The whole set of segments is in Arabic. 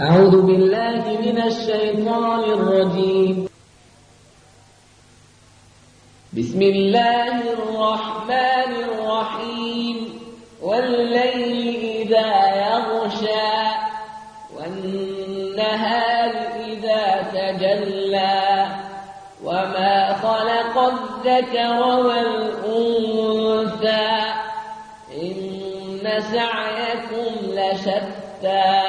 أعوذ بالله من الشيطان الرجيم. بسم الله الرحمن الرحيم. والليل إذا يغشى والنهار إذا تجلى. وما خلق الذكر والأنثى. إن سعيكم لشتى.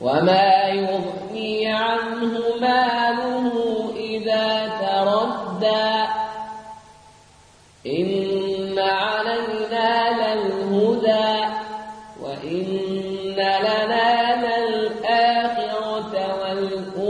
وما يغني عنه ماله إذا تردى إن علينا للهدى وإن لنا للآخرة والأولى